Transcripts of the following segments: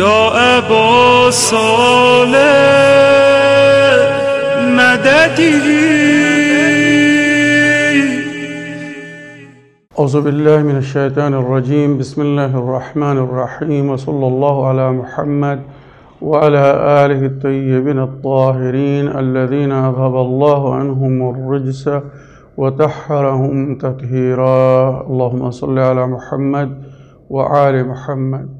يا أبا صالح مددي. أعوذ بالله من الشيطان الرجيم. بسم الله الرحمن الرحيم وصلى الله على محمد وعلى آله الطيبين الطاهرين الذين أذهب الله عنهم الرجس وطهرهم تطهيرا. اللهم صل على محمد وآل محمد.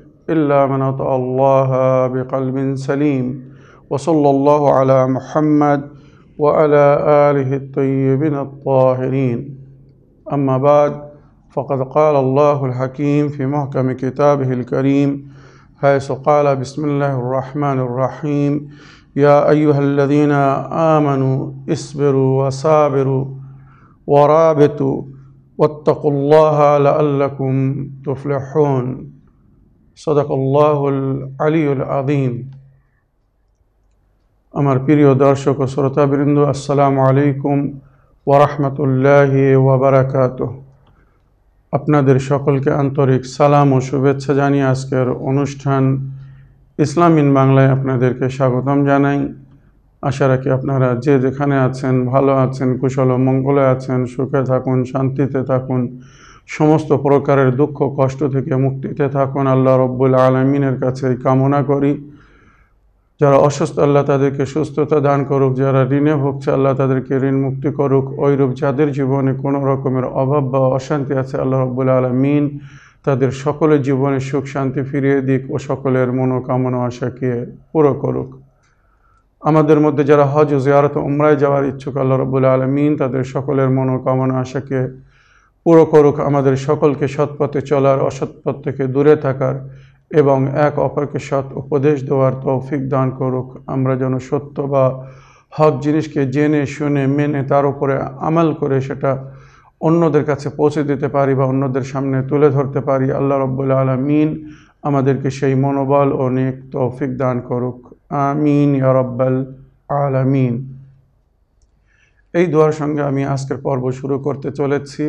إلا من أطاع الله بقلب سليم وصلى الله على محمد وعلى آله الطيبين الطاهرين. أما بعد فقد قال الله الحكيم في محكم كتابه الكريم حيث قال بسم الله الرحمن الرحيم. يا أيها الذين آمنوا اصبروا وصابروا ورابطوا واتقوا الله لعلكم تفلحون. সদাকল্লাহুল আলিউল আদিম আমার প্রিয় দর্শক ও শ্রোতাবৃন্দ, আসসালামু আলাইকুম ওরহমতুল্লাহ ওবরাকাত আপনাদের সকলকে আন্তরিক সালাম ও শুভেচ্ছা জানিয়ে আজকের অনুষ্ঠান ইসলাম ইন বাংলায় আপনাদেরকে স্বাগতম জানাই। আশা রাখি আপনারা যে যেখানে আছেন, ভালো আছেন, কুশল ও মঙ্গলে আছেন, সুখে থাকুন, শান্তিতে থাকুন সমস্ত প্রকারের দুঃখ, কষ্ট থেকে মুক্তিতে থাকুন। আল্লাহ রব্বুল আলমিনের কাছে কামনা করি। যারা অসুস্থ, আল্লাহ তাদেরকে সুস্থতা দান করুক। যারা ঋণে ভুগছে, আল্লাহ তাদেরকে ঋণ মুক্তি করুক। ওইরূপ যাদের জীবনে কোনো রকমের অভাব বা অশান্তি আছে, আল্লাহ রব্বুল আলমিন তাদের সকলের জীবনে সুখ, শান্তি ফিরিয়ে দিক ও সকলের মনোকামনা, আশাকে পুরো করুক। আমাদের মধ্যে যারা হজ ও জিয়ারত উমরায় যাওয়ার ইচ্ছুক, আল্লাহ রব্বুল আলমিন তাদের সকলের মনোকামনা, আশাকে পুরো করুক আমাদের সকলকে সৎপথে চলার অসৎপথ থেকে দূরে থাকার এবং এক অপরকে সৎ উপদেশ দেওয়ার তৌফিক দান করুক। আমরা যেন সত্য বা হক জিনিসকে জেনে, শুনে, মেনে তার উপরে আমাল করে সেটা অন্যদের কাছে পৌঁছে দিতে পারি বা অন্যদের সামনে তুলে ধরতে পারি। আল্লাহ রব্বুল আলমিন আমাদেরকে সেই মনোবল ও নেক তৌফিক দান করুক। আমিন ইয়ারব্বাল আলামিন। এই দোয়ার সঙ্গে আমি আজকের পর্ব শুরু করতে চলেছি।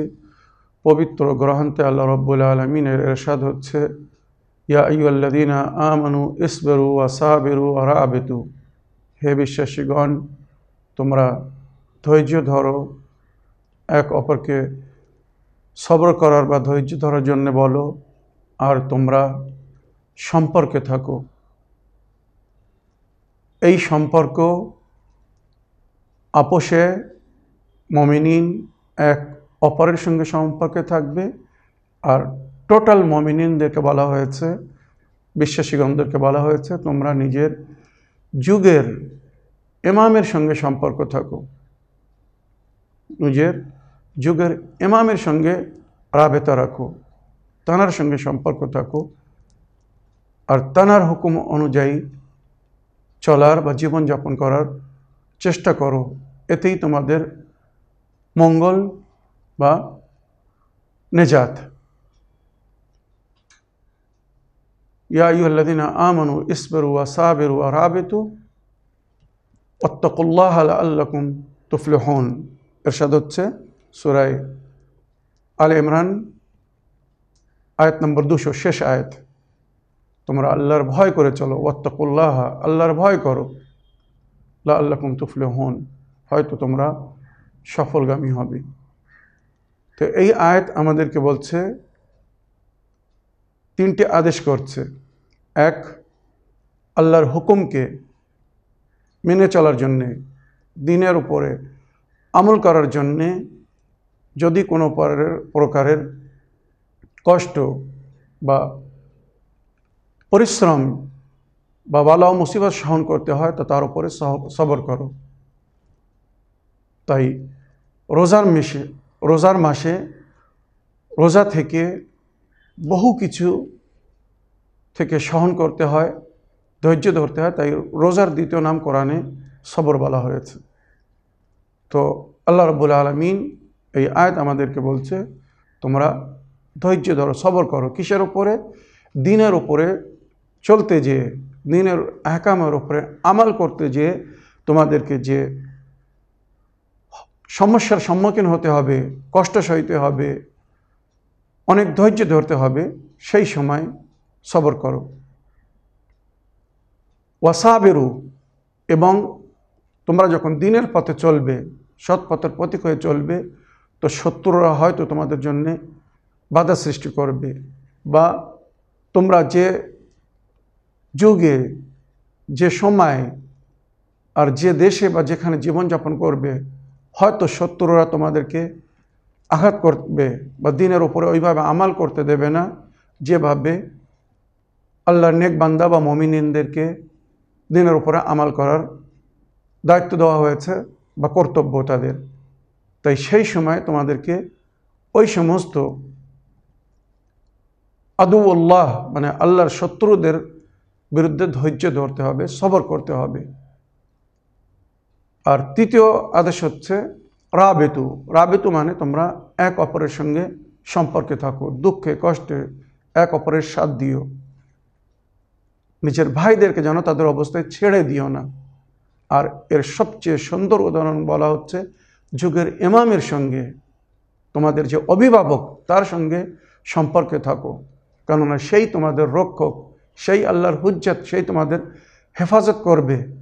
পবিত্র গ্রহান্তে আল্লাহ রব্বুল আলমিনের এরশাদ হচ্ছে, ইয়া আইয়ুল্লাদিনা আমানু ইসবেরু আসাবেরু আরাবেতু হে বিশ্বাসীগণ, তোমরা ধৈর্য ধরো, এক অপরকে সবর করার বা ধৈর্য ধরার জন্য বলো, আর তোমরা সম্পর্কে থাকো। এই সম্পর্ক আপোষে মমিনিন এক অপরের সঙ্গে সম্পর্কে থাকবে। আর টোটাল মমিনিনদেরকে বলা হয়েছে, বিশ্বাসীগণদেরকে বলা হয়েছে, তোমরা নিজের যুগের এমামের সঙ্গে সম্পর্ক থাকো। নিজের যুগের এমামের সঙ্গে রাবেতা রাখো তানার সঙ্গে সম্পর্ক থাকো। আর তানার হুকুম অনুযায়ী চলার বা জীবনযাপন করার চেষ্টা করো। এতেই তোমাদের মঙ্গল বা নেজাত। ইয়া আইয়ুহাল্লাযীনা আমানু ইসবিরু ওয়া সাবিরু ওয়া রাবিতু ওয়াত্তাকুল্লাহ লাআল্লাকুম তুফলিহুন। ইরশাদ হচ্ছে সূরা আলে ইমরান, আয়াত নম্বর দুশো শেষ আয়াত। তোমরা আল্লাহর ভয় করে চলো, ওয়াত্তাকুল্লাহ, আল্লাহর ভয় করো। লাআল্লাকুম তুফলিহুন। হয়তো তোমরা সফলগামী হবে। তো এই আয়াত আমাদেরকে বলছে, তিনটি আদেশ করছে। এক, আল্লাহর হুকুমকে মেনে চলার জন্যে, দিনের উপরে আমল করার জন্যে যদি কোনো প্রকারের কষ্ট বা পরিশ্রম বা বালা মুসিবত সহন করতে হয়, তো তার উপরে সবর করো। তাই রোজার মেশে রোজার মাসে রোজা থেকে বহু কিছু থেকে সহন করতে হয়, ধৈর্য ধরতে হয়, তাই রোজার দ্বিতীয় নাম কোরআনে সবর বলা হয়েছে। তো আল্লাহ রব্বুল আলমিন এই আয়াত আমাদেরকে বলছে, তোমরা ধৈর্য ধরো, সবর করো। কিসের ওপরে দিনের ওপরে চলতে যেয়ে, দিনের আহকামের ওপরে আমাল করতে যেয়ে তোমাদেরকে যে সমস্যার সম্মুখীন হতে হবে, কষ্ট সইতে হবে, অনেক ধৈর্য ধরতে হবে, সেই সময় সবর করো। ওয়াসাবেরু এবং তোমরা যখন দিনের পথে চলবে, সৎ পথের প্রতীক হয়ে চলবে, তো শত্রুরা হয়তো তোমাদের জন্যে বাধা সৃষ্টি করবে বা তোমরা যে যুগে, যে সময় আর যে দেশে বা যেখানে জীবনযাপন করবে হয়তো শত্রুরা তোমাদেরকে আঘাত করবে বা দিনের ওপরে ওইভাবে আমাল করতে দেবে না। যেভাবে আল্লাহর নেক বান্দা বা মমিনিনদেরকে দিনের উপরে আমাল করার দায়িত্ব দেওয়া হয়েছে বা কর্তব্য তাদের। তাই সেই সময় তোমাদেরকে ওই সমস্ত আদুউল্লাহ মানে আল্লাহর শত্রুদের বিরুদ্ধে ধৈর্য ধরতে হবে, সবর করতে হবে। আর তৃতীয় আদেশ হচ্ছে রাবেতু। রাবেতু মানে তোমরা এক অপরের সঙ্গে সম্পর্কে থাকো, দুঃখে, কষ্টে এক অপরের সাথ দিও। নিজের ভাইদেরকে যেন তাদের অবস্থায় ছেড়ে দিও না। আর এর সবচেয়ে সুন্দর উদাহরণ বলা হচ্ছে যুগের ইমামের সঙ্গে, তোমাদের যে অভিভাবক, তার সঙ্গে সম্পর্কে থাকো। কেননা সেই তোমাদের রক্ষক, সেই আল্লাহর হুজ্জাত, সেই তোমাদের হেফাজত করবে।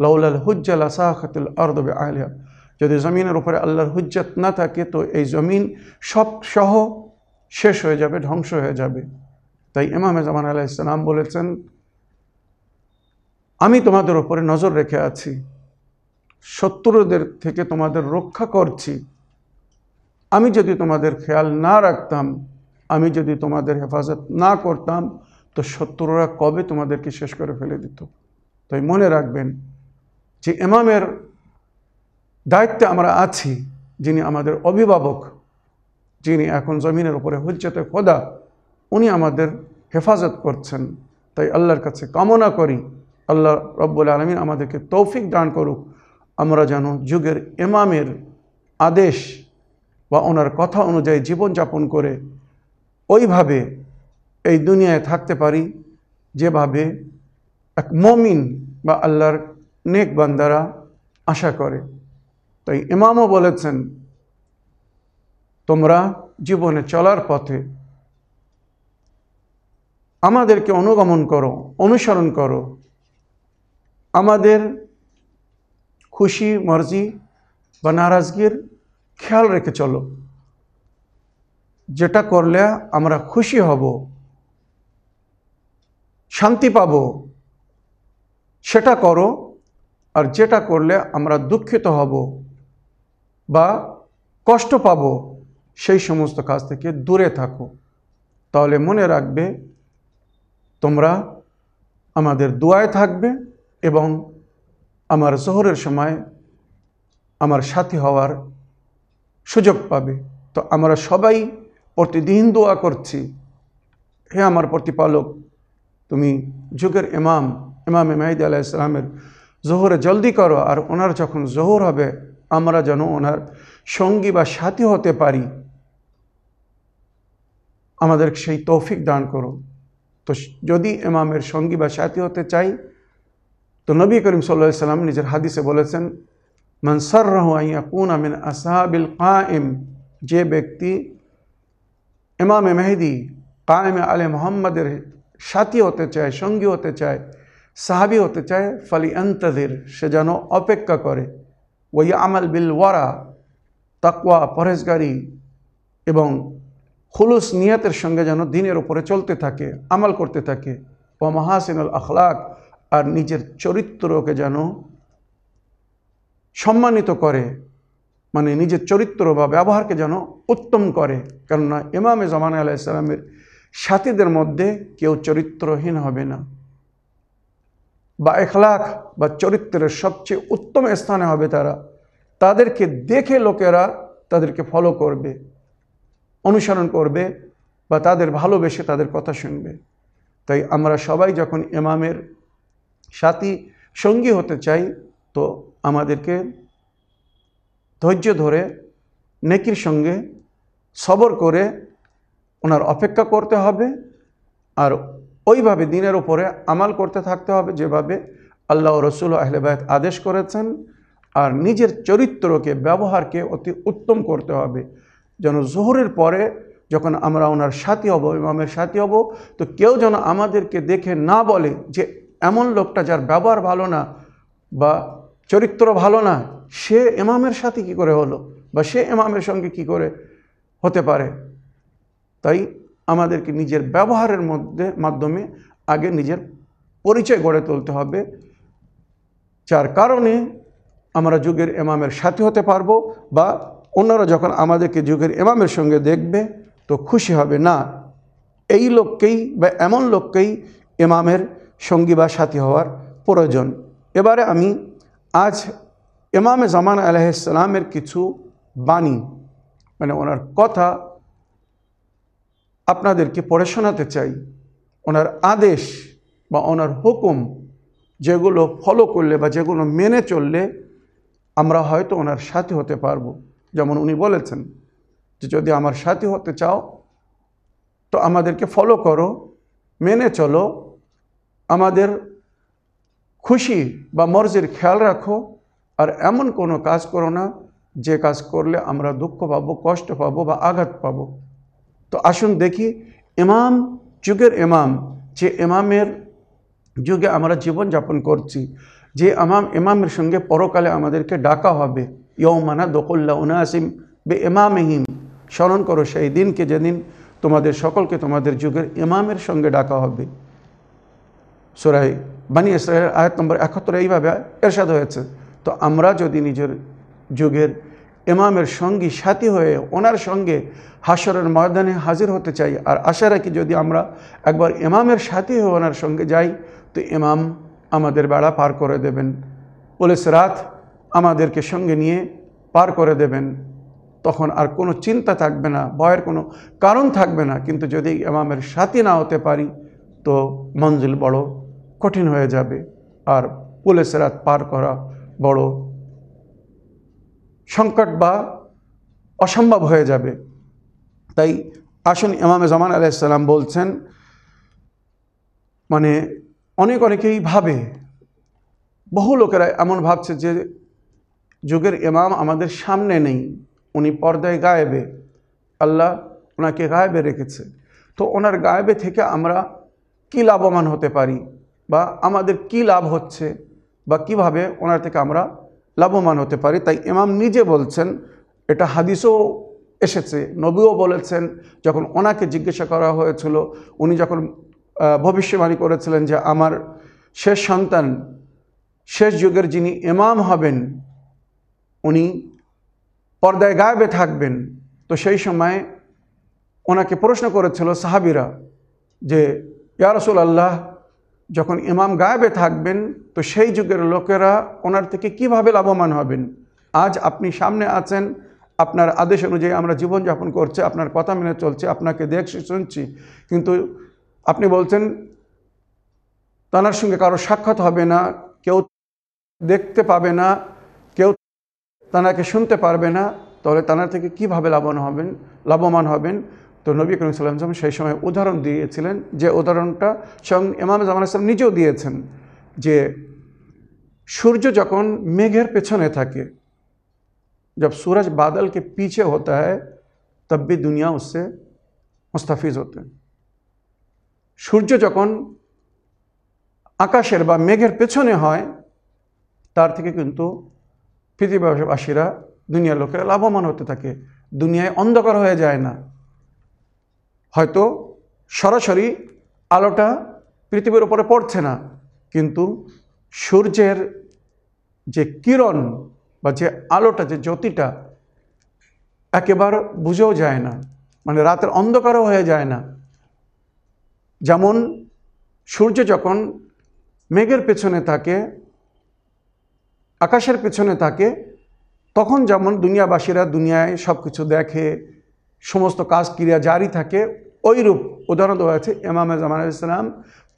লাউলাল হুজ্জাল আসাহাতুল আর্দবে আহলিয়া যদি জমিনের উপরে আল্লাহর হুজ্জাত না থাকে, তো এই জমিন সব সহ শেষ হয়ে যাবে, ধ্বংস হয়ে যাবে। তাই ইমাম জামান আলাহ ইসলাম বলেছেন, আমি তোমাদের উপরে নজর রেখে আছি। শত্রুদের থেকে তোমাদের রক্ষা করছি। আমি যদি তোমাদের খেয়াল না রাখতাম, আমি যদি তোমাদের হেফাজত না করতাম, তো শত্রুরা কবে তোমাদেরকে শেষ করে ফেলে দিত? তাই মনে রাখবেন যে ইমামের দায়িত্বে আমরা আছি, যিনি আমাদের অভিভাবক, যিনি এখন জমিনের উপরে হুজ্জতে খোদা, উনি আমাদের হেফাজত করছেন। তাই আল্লাহর কাছে কামনা করি, আল্লাহ রব্বুল আলমিন আমাদেরকে তৌফিক দান করুক। আমরা যেন যুগের ইমামের আদেশ বা ওনার কথা অনুযায়ী জীবনযাপন করে ওইভাবে এই দুনিয়ায় থাকতে পারি, যেভাবে এক মমিন বা আল্লাহর নেক বান্দারা আশা করে। তাই ইমামও বলেছেন, তোমরা জীবনে চলার পথে আমাদেরকে অনুগমন করো, অনুসরণ করো। আমাদের খুশি, মর্জি বা নারাজগির খেয়াল রেখে চলো। যেটা করলে আমরা খুশি হব, শান্তি পাব, সেটা করো। আর যেটা করলে আমরা দুঃখিত হব বা কষ্ট পাব, সেই সমস্ত কাজ থেকে দূরে থাকো। তাহলে মনে রাখবে, তোমরা আমাদের দোয়ায় থাকবে এবং আমার জোহরের সময় আমার সাথী হওয়ার সুযোগ পাবে। তো আমরা সবাই প্রতিদিন দোয়া করছি, হে আমার প্রতিপালক, তুমি যুগের ইমাম ইমাম মাহিদি আলাহ ইসলামের জোহরে জলদি করো আর ওনার যখন জোহর হবে, আমরা যেন ওনার সঙ্গী বা সাথী হতে পারি। আমাদের সেই তৌফিক দান করো। তো যদি ইমামের সঙ্গী বা সাথী হতে চাই, তো নবী করিম সাল্লা সাল্লাম নিজের হাদিসে বলেছেন মনসর রহুন আমিন আসাহাবিল কায়েম যে ব্যক্তি ইমাম মেহেদি, কায়েম আলে মোহাম্মদের সাথী হতে চায়, সঙ্গী হতে চায় সাহাবি হতে চায়, ফালি আন্তদের সে যেন অপেক্ষা করে। ওই আমাল বিল ওয়ারা, তাকওয়া পরেশগারি এবং খুলুস নিয়তের সঙ্গে যেন দিনের উপরে চলতে থাকে, আমাল করতে থাকে। ও মহাসিনুল আখলাক, আর নিজের চরিত্রকে যেন সম্মানিত করে মানে নিজের চরিত্র বা ব্যবহারকে যেন উত্তম করে। কেননা ইমামে জামান আলাহ ইসলামের সাথীদের মধ্যে কেউ চরিত্রহীন হবে না। বা এখলাখ বা চরিত্রের সবচেয়ে উত্তম স্থানে হবে তারা। তাদেরকে দেখে লোকেরা তাদেরকে ফলো করবে, অনুসরণ করবে বা তাদের ভালোবেসে তাদের কথা শুনবে। তাই আমরা সবাই যখন ইমামের সাথী সঙ্গী হতে চাই, তো আমাদেরকে ধৈর্য ধরে নেকির সঙ্গে সবর করে ওনার অপেক্ষা করতে হবে। আর ওইভাবে দিনের উপরে আমাল করতে থাকতে হবে, যেভাবে আল্লাহ রসুল আহলেবায়ত আদেশ করেছেন। আর নিজের চরিত্রকে, ব্যবহারকে অতি উত্তম করতে হবে। যেন জোহরের পরে যখন আমরা ওনার সাথী হব, ইমামের সাথী হব, তো কেউ যেন আমাদেরকে দেখে না বলে যে এমন লোকটা যার ব্যবহার ভালো না বা চরিত্র ভালো না, সে ইমামের সাথে কি করে হলো বা সে ইমামের সঙ্গে কি করে হতে পারে? তাই আমাদেরকে নিজের ব্যবহারের মধ্যে, মাধ্যমে আগে নিজের পরিচয় গড়ে তুলতে হবে। যার কারণে আমরা যুগের এমামের সাথী হতে পারব বা অন্যরা যখন আমাদেরকে যুগের এমামের সঙ্গে দেখবে তো খুশি হবে, না, এই লোককেই বা এমন লোককেই এমামের সঙ্গী বা সাথী হওয়ার প্রয়োজন। এবারে আমি আজ এমামে জামান আলাইসালামের কিছু বাণী মানে ওনার কথা আপনাদেরকে পড়ে শোনাতে চাই। ওনার আদেশ বা ওনার হুকুম যেগুলো ফলো করলে বা যেগুলো মেনে চললে আমরা হয়তো ওনার সাথী হতে পারব। যেমন উনি বলেছেন যে, যদি আমার সাথী হতে চাও, তো আমাদেরকে ফলো করো, মেনে চলো, আমাদের খুশি বা মর্জির খেয়াল রাখো, আর এমন কোনো কাজ করো না, যে কাজ করলে আমরা দুঃখ পাবো, কষ্ট পাবো বা আঘাত পাবো। তো আসুন দেখি, ইমাম, যুগের ইমাম, যে ইমামের যুগে আমরা জীবনযাপন করছি, যে ইমাম, ইমামের সঙ্গে পরকালে আমাদেরকে ডাকা হবে। ইয়মানা দকুল্লা উনাসিম বে ইমামহিম। স্মরণ করো, সেই দিনকে যেদিন তোমাদের সকলকে তোমাদের যুগের ইমামের সঙ্গে ডাকা হবে। সোরাই বানি ইসরায়েল আয়াত নম্বর একাত্তর এইভাবে এরশাদ হয়েছে, তো আমরা যদি নিজের যুগের ইমামের সঙ্গী সাথী হয়ে ওনার সঙ্গে হাসরের ময়দানে হাজির হতে চাই। আর আশা রাখি যদি আমরা একবার ইমামের সাথী হয়ে ওনার সঙ্গে যাই, তো ইমাম আমাদের বেড়া পার করে দেবেন। পুলিশ রাত আমাদেরকে সঙ্গে নিয়ে পার করে দেবেন। তখন আর কোনো চিন্তা থাকবে না, ভয়ের কোনো কারণ থাকবে না। কিন্তু যদি ইমামের সাথী না হতে পারি, তো মঞ্জিল বড় কঠিন হয়ে যাবে। আর পুলিশ রাত পার করা বড় সংকট বা অসম্ভব হয়ে যাবে। তাই আসুন ইমামে জামান আলাইসাল্লাম বলছেন মানে অনেক অনেকেই ভাবে, বহু লোকেরা এমন ভাবছে যে যুগের ইমাম আমাদের সামনে নেই, উনি পর্দায় গায়েবে, আল্লাহ ওনাকে গায়েবে রেখেছে। তো ওনার গায়েবে থেকে আমরা কি লাভবান হতে পারি বা আমাদের কি লাভ হচ্ছে বা কীভাবে ওনার থেকে আমরা লাভবান হতে পারি। তাই ইমাম নিজে বলছেন, এটা হাদিসও এসেছে, নবীও বলেছেন, যখন ওনাকে জিজ্ঞাসা করা হয়েছিল, উনি যখন ভবিষ্যবাণী করেছিলেন যে আমার শেষ সন্তান, শেষ যুগের যিনি ইমাম হবেন, উনি পর্দায় গায়েবে থাকবেন। তো সেই সময় ওনাকে প্রশ্ন করেছিল সাহাবিরা যে ইয়ারসুল আল্লাহ যখন ইমাম গায়েবে থাকবেন, তো সেই যুগের লোকেরা ওনার থেকে কীভাবে লাভবান হবেন? আজ আপনি সামনে আছেন, আপনার আদেশ অনুযায়ী আমরা জীবনযাপন করছি, আপনার কথা মেনে চলছে, আপনাকে দেখছি, শুনছি। কিন্তু আপনি বলছেন তানার সঙ্গে কারও সাক্ষাৎ হবে না, কেউ দেখতে পাবে না, কেউ তানাকে শুনতে পারবে না, তাহলে তানার থেকে কীভাবে লাভবান হবেন লাভবান হবেন? তো নবী করিম সাল্লাম সেই সময় উদাহরণ দিয়েছিলেন যে উদাহরণটা স্বয়ং ইমাম জামান ইসলাম নিজেও দিয়েছেন যে সূর্য যখন মেঘের পেছনে থাকে जब सूरज बादल के पीछे होता है तब भी दुनिया उससे मुस्तफिज होते हैं সূর্য যখন আকাশের বা মেঘের পেছনে হয় তার থেকে কিন্তু পৃথিবীবাসীরা দুনিয়ার লোকেরা লাভবান হতে থাকে দুনিয়ায় অন্ধকার হয়ে যায় না হয়তো সরাসরি আলোটা পৃথিবীর উপরে পড়ছে না, কিন্তু সূর্যের যে কিরণ বা যে আলোটা, যে জ্যোতিটা একেবারে বুঝেও যায় না মানে রাতের অন্ধকারও হয়ে যায় না। যেমন সূর্য যখন মেঘের পেছনে থাকে, আকাশের পেছনে থাকে, তখন যেমন দুনিয়াবাসীরা দুনিয়ায় সব কিছু দেখে সমস্ত কাজ ক্রিয়া জারি থাকে ওইরূপ উদাহরণ দেওয়া আছে ইমাম জামান ইসলাম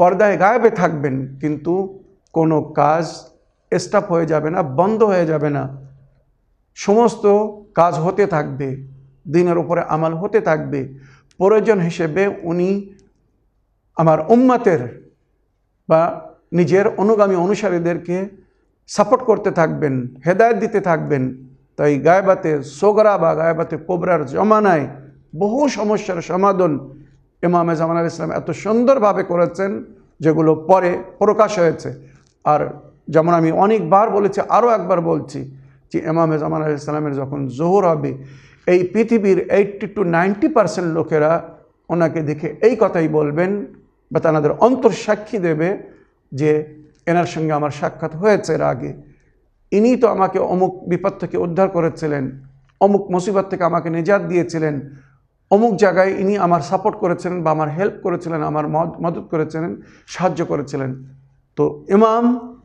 পর্দায় গায়েবে থাকবেন, কিন্তু কোনো কাজ স্টাপ হয়ে যাবে না, বন্ধ হয়ে যাবে না। সমস্ত কাজ হতে থাকবে, দিনের উপরে আমাল হতে থাকবে। প্রয়োজন হিসেবে উনি আমার উম্মাতের বা নিজের অনুগামী অনুসারীদেরকে সাপোর্ট করতে থাকবেন, হেদায়ত দিতে থাকবেন। তাই গায়বাতে সোগরা বা গায়বাতে কোবরার জমানায় বহু সমস্যার সমাধান ইমাম জামান আল ইসলাম এত সুন্দরভাবে করেছেন, যেগুলো পরে প্রকাশ হয়েছে। আর যেমন আমি অনেকবার বলেছি, আরও একবার বলছি যে ইমাম জামান আল ইসলামের যখন জোহর হবে, এই পৃথিবীর এইটটি টু নাইনটি পার্সেন্ট লোকেরা ওনাকে দেখে এই কথাই বলবেন বা তাদের অন্তর সাক্ষী দেবে যে এনার সঙ্গে আমার সাক্ষাৎ হয়েছে এর আগে। ইনি তো আমাকে অমুক বিপদ থেকে উদ্ধার করেছিলেন, অমুক মুসিবত থেকে আমাকে নিজাত দিয়েছিলেন, অমুক জায়গায় ইনি আমার সাপোর্ট করেছিলেন বা আমার হেল্প করেছিলেন, আমার মদ- মদত করেছিলেন, সাহায্য করেছিলেন। তো ইমাম,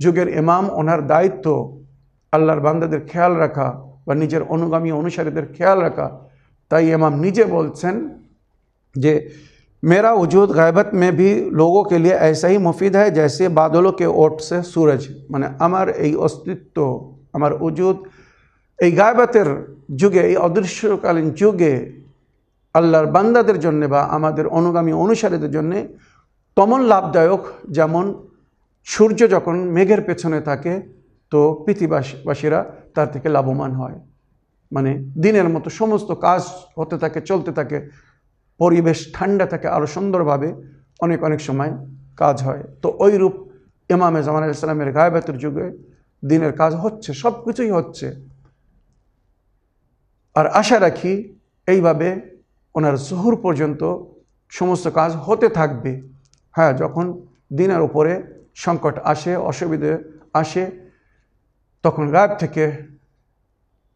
যুগের ইমাম, ওনার দায়িত্ব আল্লাহর বান্দাদের খেয়াল রাখা বা নিজের অনুগামী অনুসারীদের খেয়াল রাখা। তাই ইমাম নিজে বলছেন যে मेरा वजूद गैबत में भी लोगों के लिए ऐसा ही मुफीद है जैसे बादलों के ओट से सूरज মানে আমার এই অস্তিত্ব আমার উজুদ এই গায়বাতের যুগে এই অদৃশ্যকালীন যুগে আল্লাহর বান্দাদের জন্য বা আমাদের অনুগামী অনুসারীদের জন্য তমন লাভদায়ক যেমন সূর্য যখন মেঘের পেছনে থাকে তো পৃথিবীবাসীরা তার থেকে লাভবান হয় মানে দিনের মতো সমস্ত কাজ হতে থাকে চলতে থাকে পরিবেশ ঠান্ডা থাকে আরও সুন্দরভাবে অনেক অনেক সময় কাজ হয়। তো ওই রূপ ইমামে জামান ইসলামের গায়বাতের যুগে দিনের কাজ হচ্ছে সব কিছুই হচ্ছে। আর আশা রাখি এইভাবে ওনার জহুর পর্যন্ত সমস্ত কাজ হতে থাকবে। হ্যাঁ যখন দিনের উপরে সংকট আসে, অসুবিধে আসে, তখন গায়েব থেকে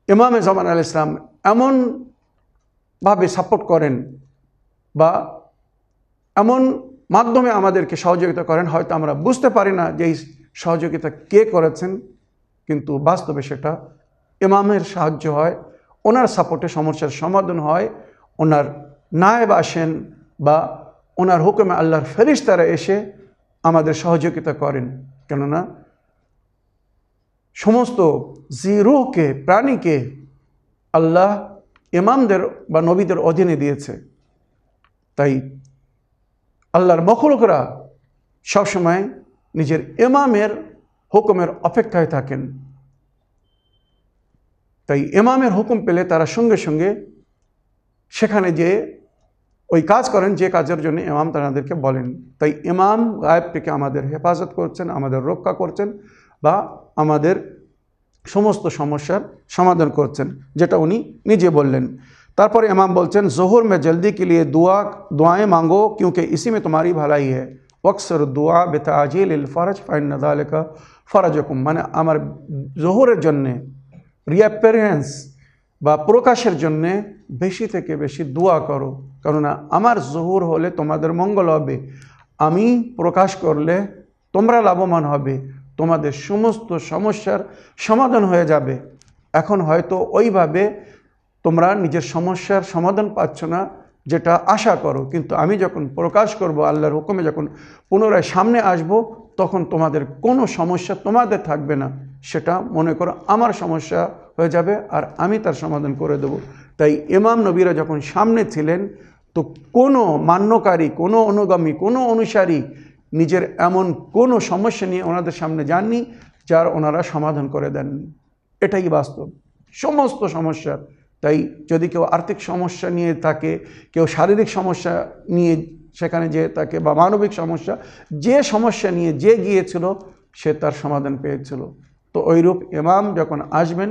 ইমামে জামান আল ইসলাম এমনভাবে সাপোর্ট করেন বা এমন মাধ্যমে আমাদেরকে সহযোগিতা করেন, হয়তো আমরা বুঝতে পারি না যে এই সহযোগিতা কে করেছেন, কিন্তু বাস্তবে সেটা ইমামের সাহায্য হয়, ওনার সাপোর্টে সমস্যার সমাধান হয়, ওনার নায়েব আসেন বা ওনার হুকুমে আল্লাহর ফেরিস্তারা এসে আমাদের সহযোগিতা করেন। কেননা সমস্ত জিরুহকে, প্রাণীকে আল্লাহ ইমামদের বা নবীদের অধীনে দিয়েছে। তাই আল্লাহর মখলুকরা সবসময় নিজের এমামের হুকুমের অপেক্ষায় থাকেন। তাই এমামের হুকুম পেলে তারা সঙ্গে সঙ্গে সেখানে যে ওই কাজ করেন, যে কাজের জন্য ইমাম তাদেরকে বলেন। তাই ইমাম গায়েব থেকে আমাদের হেফাজত করছেন, আমাদের রক্ষা করছেন বা আমাদের সমস্ত সমস্যার সমাধান করছেন, যেটা উনি নিজে বললেন। তারপরে ইমাম বলছেন জোহর में जल्दी के लिए दुआ दुआएं मांगो क्योंकि इसी में तुम्हारी भलाई है वक्सर दुआ बेताजिल ফরজ ফাইন নদালিকা ফরজকুম মানে আমার জোহরের জন্যে রিঅ্যাপিয়ারেন্স বা প্রকাশের জন্যে বেশি থেকে বেশি দোয়া করো কেননা আমার জহুর হলে তোমাদের মঙ্গল হবে আমি প্রকাশ করলে তোমরা লাভবান হবে তোমাদের সমস্ত সমস্যার সমাধান হয়ে যাবে এখন হয়তো ওইভাবে তোমরা নিজের সমস্যার সমাধান পাচ্ছ না, যেটা আশা করো। কিন্তু আমি যখন প্রকাশ করব আল্লাহর হুকুমে, যখন পুনরায় সামনে আসব, তখন তোমাদের কোনো সমস্যা তোমাদের থাকবে না। সেটা মনে করো আমার সমস্যা হয়ে যাবে আর আমি তার সমাধান করে দেব। তাই ইমাম নবীরা যখন সামনে ছিলেন, তো কোনো মান্যকারী, কোনো অনুগামী, কোনো অনুসারী নিজের এমন কোনো সমস্যা নিয়ে ওনাদের সামনে যাননি, যার ওনারা সমাধান করে দেননি। এটাই বাস্তব। সমস্ত সমস্যার তাই যদি কেউ আর্থিক সমস্যা নিয়ে থাকে, কেউ শারীরিক সমস্যা নিয়ে সেখানে যে থাকে বা মানবিক সমস্যা, যে সমস্যা নিয়ে যে গিয়েছিল, সে তার সমাধান পেয়েছিল। তো ওইরূপ ইমাম যখন আসবেন,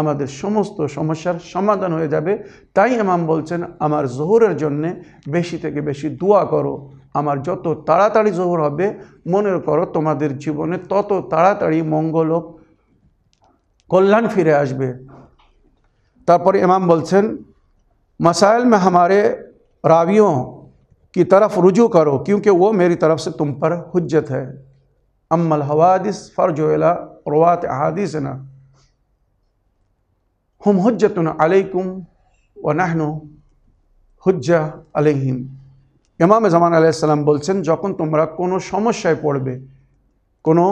আমাদের সমস্ত সমস্যার সমাধান হয়ে যাবে। তাই ইমাম বলছেন, আমার জোহরের জন্যে বেশি থেকে বেশি দোয়া করো। আমার যত তাড়াতাড়ি জোহর হবে, মনে করো তোমাদের জীবনে তত তাড়াতাড়ি মঙ্গল কল্যাণ ফিরে আসবে। তারপরে ইমাম বলছেন मसाइल में हमारे रावियों की तरफ रुजू करो क्योंकि वो मेरी तरफ से तुम पर हुज्जत है अम्मल हवादिस फ़र्ज रवात अहादिसना हम हुज्जतन अलैकुम व नहनु হুজ্জা আলহিম ইমাম জামান আলাইসাল্লাম বলছেন যখন তোমরা কোনো সমস্যায় পড়বে কোনো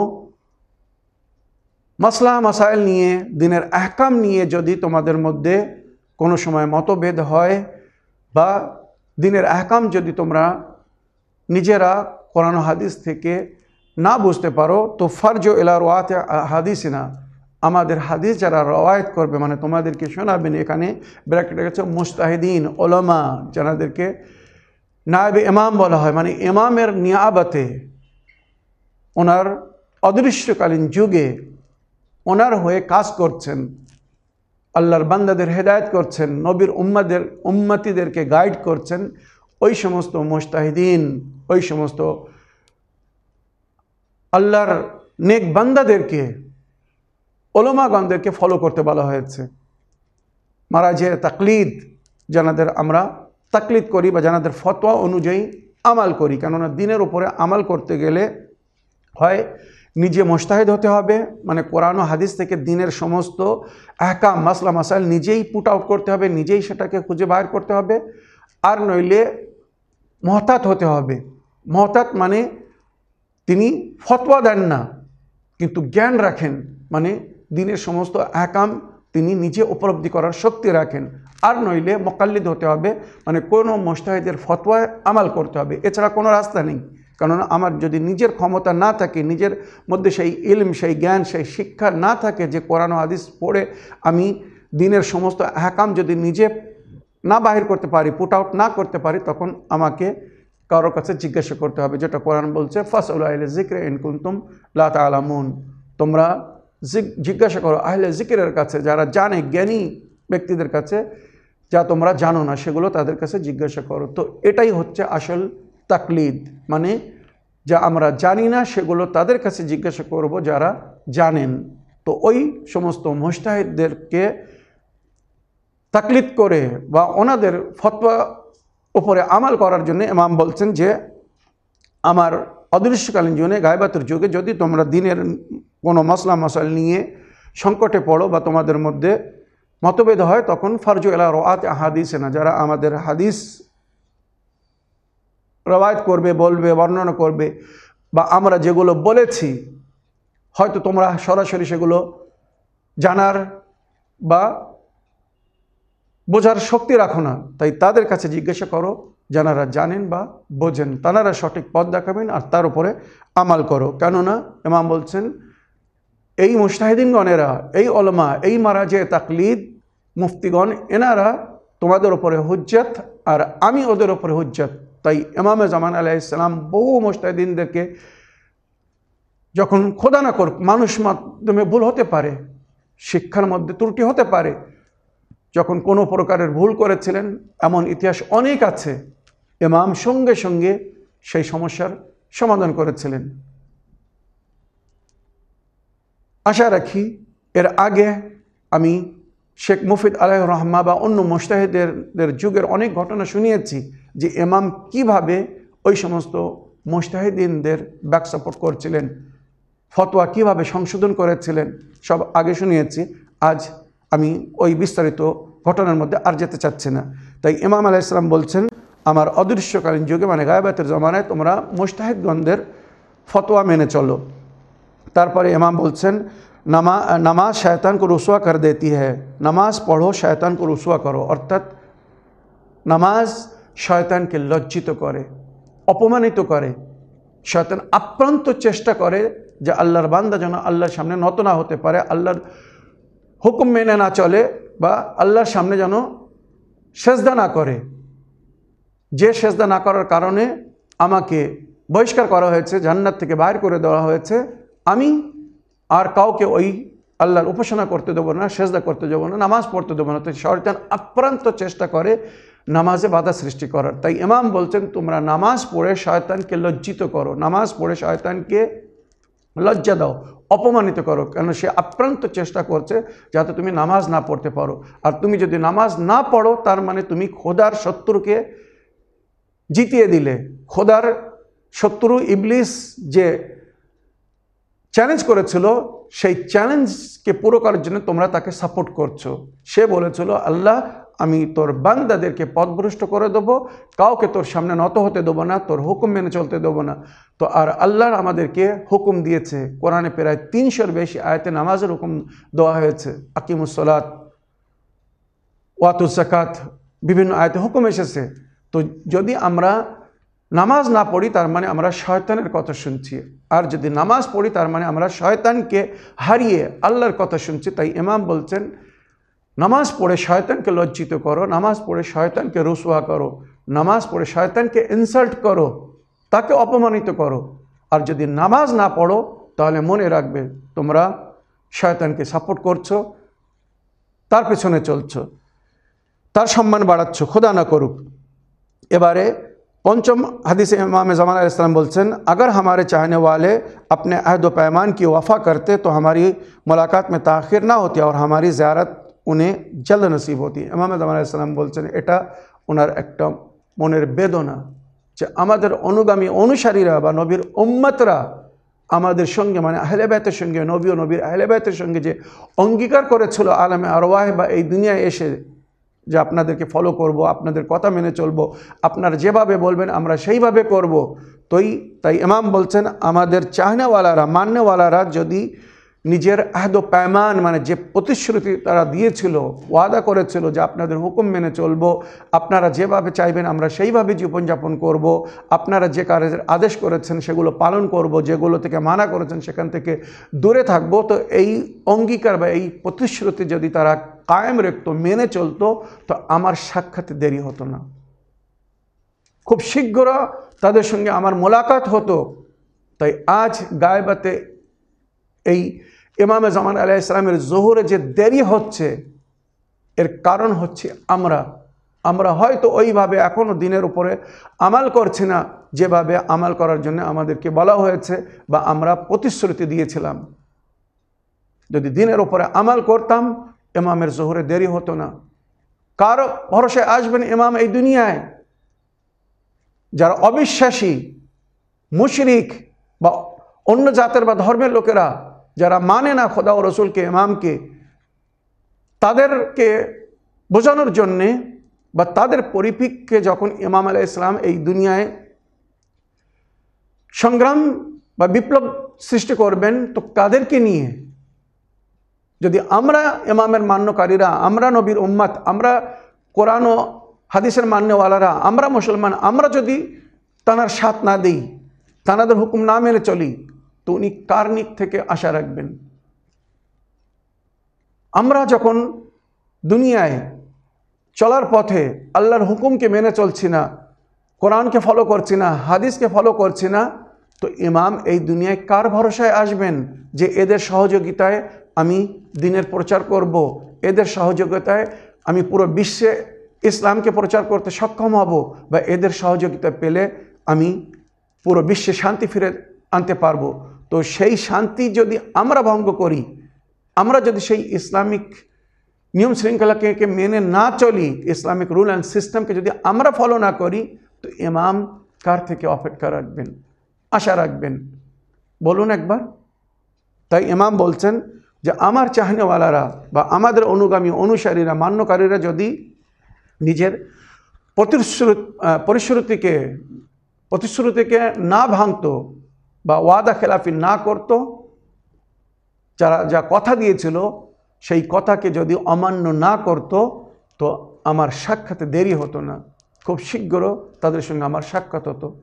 মাসলা, মাসাইল নিয়ে, দিনের আহকাম নিয়ে যদি তোমাদের মধ্যে কোনো সময় মতভেদ হয় বা দিনের আহকাম যদি তোমরা নিজেরা কোরআন হাদিস থেকে না বুঝতে পারো, তো ফার্জ এলা রোয়াতে হাদিসিনা। আমাদের হাদিস যারা রওয়ায়ত করবে মানে তোমাদেরকে শোনাবেন এখানে, ব্র্যাকেটে গেছে মুস্তাহিদিন, ওলামা, যাদেরকে নায়বে ইমাম বলা হয়। মানে ইমামের নিয়াবতে ওনার অদৃশ্যকালীন যুগে ওনার হয়ে কাজ করছেন, আল্লাহর বান্দাদের হেদায়ত করছেন, নবীর উম্মাদের, উম্মতিদেরকে গাইড করছেন, ওই সমস্ত মুস্তাহিদিন, ওই সমস্ত আল্লাহর নেক বান্দাদেরকে, ওলমাগণদেরকে ফলো করতে বলা হয়েছে। মারাজের তাকলিদ, জানাদের আমরা তাকলিদ করি বা জানাদের ফতোয়া অনুযায়ী আমাল করি, কেননা দিনের উপরে আমাল করতে গেলে হয় নিজে মোস্তাহিদ হতে হবে মানে কোরআন হাদিস থেকে দিনের সমস্ত একাম মাসলা, মাসাইল নিজেই পুট আউট করতে হবে, নিজেই সেটাকে খুঁজে বাইর করতে হবে। আর নইলে মহতাত হতে হবে। মহতাত মানে তিনি ফতোয়া দেন না, কিন্তু জ্ঞান রাখেন মানে দিনের সমস্ত একাম তিনি নিজে উপলব্ধি করার শক্তি রাখেন। আর নইলে মোকাল্লিদ হতে হবে মানে কোনো মোস্তাহিদের ফতোয়ায় আমাল করতে হবে। এছাড়া কোনো রাস্তা নেই। কেননা আমার যদি নিজের ক্ষমতা না থাকে, নিজের মধ্যে সেই ইলম, সেই জ্ঞান, সেই শিক্ষা না থাকে যে কোরআন হাদিস পড়ে আমি দিনের সমস্ত হাকাম যদি নিজে না বাহির করতে পারি পুট আউট না করতে পারি, তখন আমাকে কারোর কাছে জিজ্ঞাসা করতে হবে, যেটা কোরআন বলছে ফাসল আহলে জিক্রে ইনকুন্তুম লা তালামুন তোমরা জিজ্ঞাসা করো, আহলে জিকিরের কাছে? যারা জানে, জ্ঞানী ব্যক্তিদের কাছে, যা তোমরা জানো না, সেগুলো তাদের কাছে জিজ্ঞাসা করো। তো এটাই হচ্ছে আসল তাকলিদ মানে যা আমরা জানি না, সেগুলো তাদের কাছে জিজ্ঞাসা করব যারা জানেন। তো ওই সমস্ত মুস্তাহিদদেরকে তাকলিদ করে বা ওনাদের ফতোয়া উপরে আমাল করার জন্য ইমাম বলছেন যে, আমার অদৃশ্যকালীন জীবনে গায়বাতের যুগে যদি তোমরা দিনের কোনো মশলা মশাল নিয়ে সংকটে পড়ো বা তোমাদের মধ্যে মতভেদ হয়, তখন ফরজু এলা রোয়াত হাদিসে না, যারা আমাদের হাদিস রবায়ত করবে, বলবে, বর্ণনা করবে, বা আমরা যেগুলো বলেছি, হয়তো তোমরা সরাসরি সেগুলো জানার বা বোঝার শক্তি রাখো না। তাই তাদের কাছে জিজ্ঞাসা করো যারা জানেন বা বোঝেন তারা সঠিক পথ দেখাবেন আর তার উপরে আমাল করো। কেননা ইমাম বলছেন, এই মুস্তাহিদিনগণেরা, এই অলমা এই মারাজে তাকলিদ, মুফতিগণ, এনারা তোমাদের ওপরে হুজ্জাত, আর আমি ওদের ওপরে হুজ্জত। তাই ইমামে জামান আলাইসালাম বহু মুস্তাহিদিনদেরকে যখন খোদা না করুক, মানুষ মাধ্যমে ভুল হতে পারে, শিক্ষার মধ্যে ত্রুটি হতে পারে, যখন কোনো প্রকারের ভুল করেছিলেন, এমন ইতিহাস অনেক আছে এমাম সঙ্গে সঙ্গে সেই সমস্যার সমাধান করেছিলেন। আশা রাখি এর আগে আমি শেখ মুফিদ আলাহ রহমা বা অন্য মোস্তাহিদের যুগের অনেক ঘটনা শুনিয়েছি যে এমাম কীভাবে ওই সমস্ত মোস্তাহিদিনদের ব্যাক সাপোর্ট করছিলেন, ফতোয়া কীভাবে সংশোধন করেছিলেন, সব আগে শুনিয়েছি। আজ আমি ওই বিস্তারিত ঘটনার মধ্যে আর যেতে চাচ্ছি না। তাই ইমাম আলাইসালাম বলছেন, আমার অদৃশ্যকালীন যুগে মানে গায়বাতের জমানায় তোমরা মুস্তাহিদগণদের ফতোয়া মেনে চলো। তারপরে ইমাম বলছেন নামা নামাজ শয়তান কো রসুয়া কর দেতি হ্যাঁ নামাজ পড়ো শয়তান কো রসুয়া করো অর্থাৎ নামাজ শয়তানকে লজ্জিত করে অপমানিত করে শয়তান আপ্রান্ত চেষ্টা করে যে আল্লাহর বান্দা যেন আল্লাহর সামনে নত না হতে পারে আল্লাহর হুকুম মেনে না চলে বা আল্লাহর সামনে যেন সেজদা না করে যে সেজদা না করার কারণে আমাকে বহিষ্কার করা হয়েছে, জান্নাত থেকে বাইর করে দেওয়া হয়েছে। আমি আর কাউকে ওই আল্লাহর উপাসনা করতে দেবো না, সেজদা করতে দেবো না, নামাজ পড়তে দেবো না, তো শয়তান আপ্রান্ত চেষ্টা করে নামাজে বাধা সৃষ্টি করার। তাই ইমাম বলছেন, তোমরা নামাজ পড়ে শয়তানকে লজ্জিত করো, নামাজ পড়ে শয়তানকে লজ্জা দাও, অপমানিত করো, কেন সে আপ্রান্ত চেষ্টা করছে যাতে তুমি নামাজ না পড়তে পারো। আর তুমি যদি নামাজ না পড়ো, তার মানে তুমি খোদার শত্রুকে জিতিয়ে দিলে। খোদার শত্রু ইবলিস যে চ্যালেঞ্জ করেছিল, সেই চ্যালেঞ্জকে পুরো করার জন্য তোমরা তাকে সাপোর্ট করছ। সে বলেছিল, আল্লাহ, আমি তোর বান্দাদেরকে পথভ্রষ্ট করে দেবো, কাউকে তোর সামনে নত হতে দেবো না, তোর হুকুম মেনে চলতে দেবো না। তো আর আল্লাহর আমাদেরকে হুকুম দিয়েছে, কোরআনে প্রায় তিনশোর বেশি আয়তে নামাজের হুকুম দেওয়া হয়েছে আকিমুসলাত ওয়াতুল জাকাত বিভিন্ন আয়তে হুকুম এসেছে। তো যদি আমরা নামাজ না পড়ি, তার মানে আমরা শয়তানের কথা শুনছি। আর যদি নামাজ পড়ি, তার মানে আমরা শয়তানকে হারিয়ে আল্লাহর কথা শুনছি। তাই ইমাম বলছেন, নামাজ পড়ে শয়তানকে লজ্জিত করো, নামাজ পড়ে শয়তানকে রুসুয়া করো, নামাজ পড়ে শয়তানকে ইনসাল্ট করো, তাকে অপমানিত করো। আর যদি নামাজ না পড়ো, তাহলে মনে রাখবে তোমরা শয়তানকে সাপোর্ট করছ, তার পেছনে চলছো, তার সম্মান বাড়াচ্ছ, খোদা না করুক। এবারে पंचम हदीस इमाम ज़मान इस्लाम बोलसन अगर हमारे चाहने वाले अपने अहद व पैमान की वफ़ा करते तो हमारी मुलाकात में ताखिर ना होती और हमारी ज़्यारत উনি জলদ নসিব হতি ইমাম জামান ইসলাম বলছেন এটা ওনার একটা মনের বেদনা যে আমাদের অনুগামী অনুসারীরা বা নবীর উম্মতরা আমাদের সঙ্গে মানে আহলেবায়তের সঙ্গে নবী ও নবীর আহলেবায়তের সঙ্গে যে অঙ্গীকার করেছিল আলমে আরওয়াহ বা এই দুনিয়ায় এসে যে আপনাদেরকে ফলো করব, আপনাদের কথা মেনে চলব, আপনারা যেভাবে বলবেন আমরা সেইভাবে করব। তই তাই ইমাম বলছেন, আমাদের চাহনেওয়ালারা, মান্যওয়ালারা যদি নিজের আহদ প্যামান মানে যে প্রতিশ্রুতি তারা দিয়েছিল, ওয়াদা করেছিল যে আপনাদের হুকুম মেনে চলবো, আপনারা যেভাবে চাইবেন আমরা সেইভাবে জীবনযাপন করব, আপনারা যে কাজের আদেশ করেছেন সেগুলো পালন করব, যেগুলো থেকে মানা করেছেন সেখান থেকে দূরে থাকব। তো এই অঙ্গীকার বা এই প্রতিশ্রুতি যদি তারা কায়েম রাখতো, মেনে চলতো, তো আমার সাক্ষাতে দেরি হতো না। খুব শীঘ্র তাদের সঙ্গে আমার মোলাকাত হতো। তাই আজ গায়বাতে এই ইমামে জামান আলাহ ইসলামের জোহরে যে দেরি হচ্ছে, এর কারণ হচ্ছে আমরা। আমরা হয়তো ওইভাবে এখনও দিনের উপরে আমাল করছি না, যেভাবে আমাল করার জন্য আমাদেরকে বলা হয়েছে বা আমরা প্রতিশ্রুতি দিয়েছিলাম। যদি দিনের উপরে আমাল করতাম, ইমামের জোহরে দেরি হতো না। কারও ভরসায় আসবেন ইমাম এই দুনিয়ায়, যারা অবিশ্বাসী, মুশরিক বা অন্য জাতের বা ধর্মের লোকেরা যারা মানে না খোদা ও রসুলকে, ইমামকে, তাদেরকে বোঝানোর জন্যে বা তাদের পরিপ্রেক্ষে যখন ইমাম আলাহ ইসলাম এই দুনিয়ায় সংগ্রাম বা বিপ্লব সৃষ্টি করবেন, তো কাদেরকে নিয়ে? যদি আমরা ইমামের মান্যকারীরা, আমরা নবীর উম্মাত, আমরা কোরআন ও হাদিসের মান্যওয়ালারা, আমরা মুসলমান, আমরা যদি তানার সাথ না দিই, তানাদের হুকুম না মেনে চলি তো উনি কার নিক থেকে আশা রাখবেন? আমরা যখন দুনিয়ায় চলার পথে আল্লাহর হুকুমকে মেনে চলছি না, কোরআনকে ফলো করছি না, হাদিসকে ফলো করছি না, তো ইমাম এই দুনিয়ায় কার ভরসায় আসবেন যে এদের সহযোগিতায় আমি দিনের প্রচার করব? এদের সহযোগিতায় আমি পুরো বিশ্বে ইসলামকে প্রচার করতে সক্ষম হব বা এদের সহযোগিতা পেলে আমি পুরো বিশ্বে শান্তি ফিরে আনতে পারব? তো সেই শান্তি যদি আমরা ভঙ্গ করি, আমরা যদি সেই ইসলামিক নিয়ম শৃঙ্খলাকে মেনে না চলি, ইসলামিক রুল অ্যান্ড সিস্টেমকে যদি আমরা ফলো না করি, তো ইমাম কার থেকে অপেক্ষা রাখবেন? আশা রাখবেন। বলুন একবার। তাই ইমাম বলছেন যে, আমার চাহনেওয়ালারা বা আমাদের অনুগামী অনুসারীরা, মান্যকারীরা যদি নিজের প্রতিশ্রুত পরিশ্রুতিকে, প্রতিশ্রুতিকে না ভাঙত বা ওয়াদা খেলাফি না করত, যারা, যা কথা দিয়েছিল, সেই কথাকে যদি অমান্য না করত, তো আমার সাক্ষাতে দেরি হতো না। খুব শীঘ্র তাদের সঙ্গে আমার সাক্ষাৎ হতো।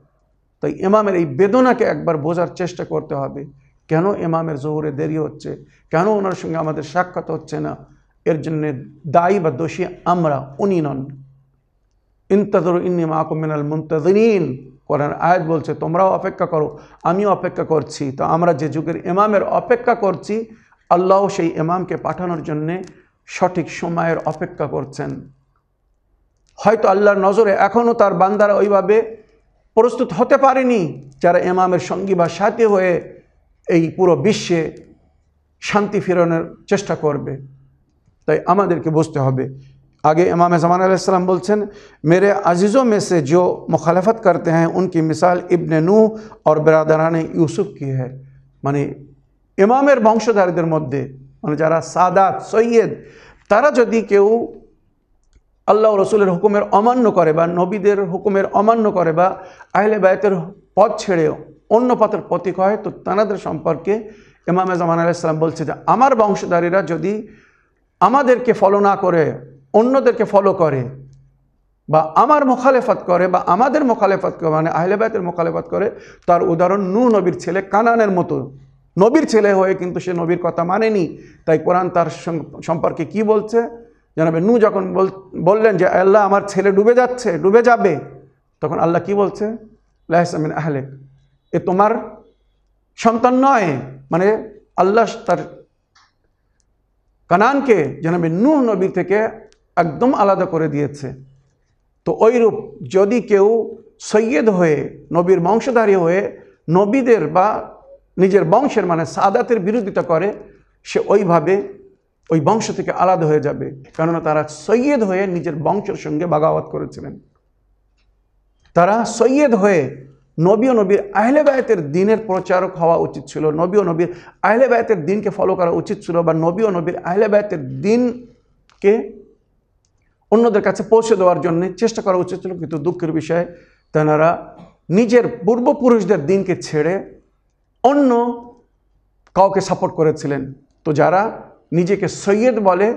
তাই ইমামের এই বেদনাকে একবার বোঝার চেষ্টা করতে হবে। কেন ইমামের জোহরে দেরি হচ্ছে? কেন ওনার সঙ্গে আমাদের সাক্ষাৎ হচ্ছে না? এর জন্যে দায়ী বা দোষী আমরা উনি নন। ইন্তাদর ইন্নি মাহকুমিনাল মুন্তদিন কোরআন আয়াত বলছে, তোমরাও অপেক্ষা করো, আমিও অপেক্ষা করছি। তো আমরা যে যুগের ইমামের অপেক্ষা করছি আল্লাহ সেই ইমামকে পাঠানোর জন্যে সঠিক সময়ের অপেক্ষা করছেন। হয়তো আল্লাহর নজরে এখনও তার বান্দারা ওইভাবে প্রস্তুত হতে পারেনি, যারা ইমামের সঙ্গী বা সাথী হয়ে এই পুরো বিশ্বে শান্তি ফেরানোর চেষ্টা করবে। তাই আমাদেরকে বুঝতে হবে আগে ইমাম জমান আলাইসালাম বলছেন মেরে আজিজো মে সে যে মখালফত করতে হ্যাঁ উনকি মিসাল ইবন নু ও বরাদারান ইউসুফ কি है। মানে ইমামের বংশধারীদের মধ্যে মানে যারা সাদাত সৈয়দ তারা যদি কেউ আল্লাহ রসুলের হুকুমের অমান্য করে বা নবীদের হুকুমের অমান্য করে বা আহলে বায়তের পথ ছেড়ে অন্য পথের প্রতীক হয়, তো তানাদের সম্পর্কে ইমাম জমান আলাইসালাম বলছে যে, আমার বংশধারীরা যদি আমাদেরকে ফলো না করে অন্যদেরকে ফলো করে বা আমার মোখালেফত করে বা আমাদের মোখালেফত করে মানে আহলেবায়তের মোখালেফত করে, তার উদাহরণ নু নবীর ছেলে কানানের মতো। নবীর ছেলে হয়ে কিন্তু সে নবীর কথা মানেনি। তাই কোরআন তার সম্পর্কে কি বলছে? জানাবে, নু যখন বল- বললেন যে, আল্লাহ আমার ছেলে ডুবে যাচ্ছে, ডুবে যাবে, তখন আল্লাহ কি বলছে? লাহসামিন আহলেক। এ তোমার সন্তান নয়। মানে আল্লাহ তার কানানকে, জানাবে নূহ নবী থেকে একদম আলাদা করে দিয়েছে। তো ওইরূপ যদি কেউ সৈয়দ হয়ে, নবীর বংশধারী হয়ে নবীদের বা নিজের বংশের মানে সাদাতের বিরোধিতা করে, সে ওইভাবে ওই বংশ থেকে আলাদা হয়ে যাবে। কেননা তারা সৈয়দ হয়ে নিজের বংশের সঙ্গে বাগাওয়াত করেছিলেন। তারা সৈয়দ হয়ে নবী ও নবীর আহলে বায়তের দিনের প্রচারক হওয়া উচিত ছিল। নবী ও নবীর আহলে বায়তের দিনকে ফলো করা উচিত ছিল বা নবী ও নবীর আহলে বায়তের দিনকে অন্যদের কাছে পৌঁছে দেওয়ার জন্য চেষ্টা করা উচিত ছিল, কিন্তু দুঃখের বিষয়ে, তেনারা নিজের পূর্বপুরুষদের দিনকে ছেড়ে অন্য কাউকে সাপোর্ট করেছিলেন। তো যারা নিজেকে সৈয়দ বলে,